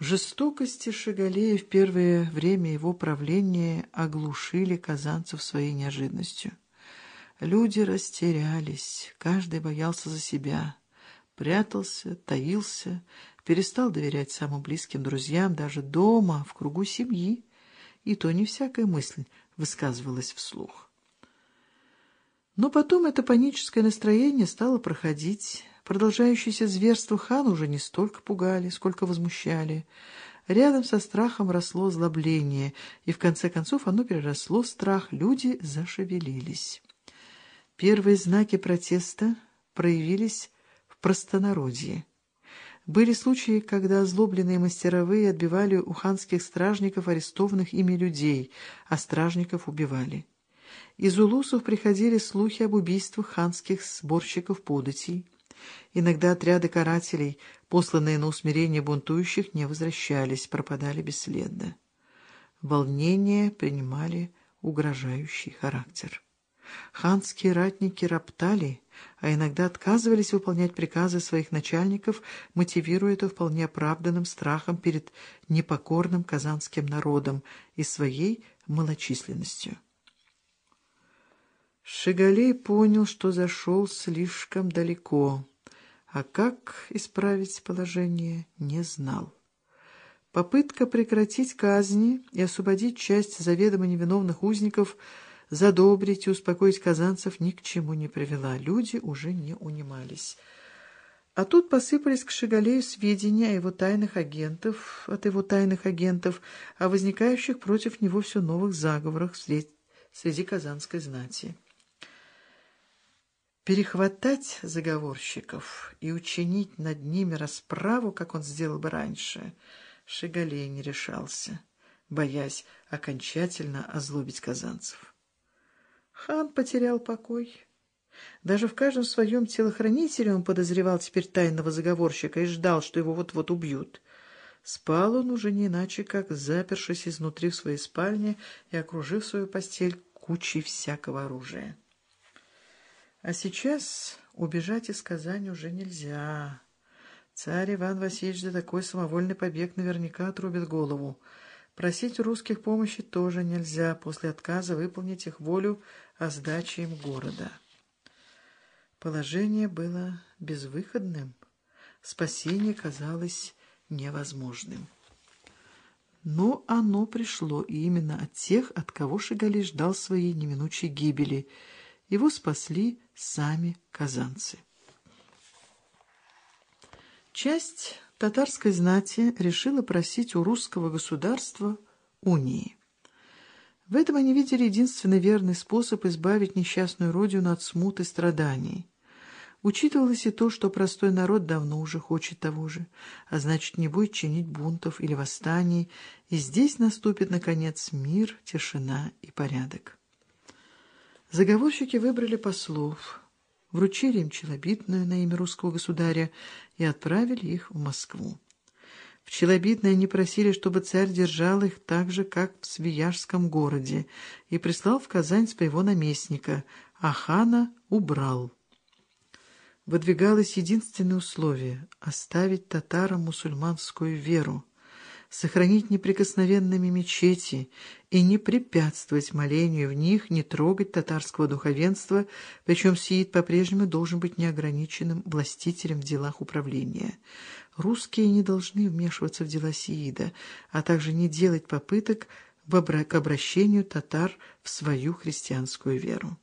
Жестокости Шагалея в первое время его правления оглушили казанцев своей неожиданностью. Люди растерялись, каждый боялся за себя, прятался, таился, перестал доверять самым близким друзьям, даже дома, в кругу семьи, и то не всякая мысль высказывалась вслух. Но потом это паническое настроение стало проходить, Продолжающиеся зверства хан уже не столько пугали, сколько возмущали. Рядом со страхом росло злобление, и в конце концов оно переросло в страх, люди зашевелились. Первые знаки протеста проявились в простонародье. Были случаи, когда озлобленные мастеровые отбивали у ханских стражников арестованных ими людей, а стражников убивали. Из улусов приходили слухи об убийствах ханских сборщиков податей. Иногда отряды карателей, посланные на усмирение бунтующих, не возвращались, пропадали бесследно. Волнения принимали угрожающий характер. Ханские ратники роптали, а иногда отказывались выполнять приказы своих начальников, мотивируя это вполне оправданным страхом перед непокорным казанским народом и своей малочисленностью. Шигалей понял, что зашел слишком далеко, а как исправить положение, не знал. Попытка прекратить казни и освободить часть заведомо невиновных узников, задобрить и успокоить казанцев ни к чему не привела. Люди уже не унимались. А тут посыпались к Шигалею сведения о его тайных агентов, от его тайных агентов, о возникающих против него все новых заговорах среди казанской знати. Перехватать заговорщиков и учинить над ними расправу, как он сделал бы раньше, Шигалей не решался, боясь окончательно озлобить казанцев. Хан потерял покой. Даже в каждом своем телохранителе он подозревал теперь тайного заговорщика и ждал, что его вот-вот убьют. Спал он уже не иначе, как запершись изнутри в своей спальне и окружив свою постель кучей всякого оружия. А сейчас убежать из Казани уже нельзя. Царь Иван Васильевич за такой самовольный побег наверняка отрубит голову. Просить у русских помощи тоже нельзя после отказа выполнить их волю о сдаче им города. Положение было безвыходным. Спасение казалось невозможным. Но оно пришло и именно от тех, от кого Шагали ждал своей неминучей гибели — его спасли сами казанцы. Часть татарской знати решила просить у русского государства унии. В этом они видели единственный верный способ избавить несчастную родину от смут и страданий. Учитывалось и то, что простой народ давно уже хочет того же, а значит, не будет чинить бунтов или восстаний, и здесь наступит, наконец, мир, тишина и порядок. Заговорщики выбрали послов, вручили им челобитную на имя русского государя и отправили их в Москву. В Челобитной они просили, чтобы царь держал их так же, как в Свияжском городе, и прислал в Казань своего наместника, а хана убрал. Выдвигалось единственное условие — оставить татарам мусульманскую веру сохранить неприкосновенными мечети и не препятствовать молению в них, не трогать татарского духовенства, причем сиит по-прежнему должен быть неограниченным властителем в делах управления. Русские не должны вмешиваться в дела сиида, а также не делать попыток к обращению татар в свою христианскую веру.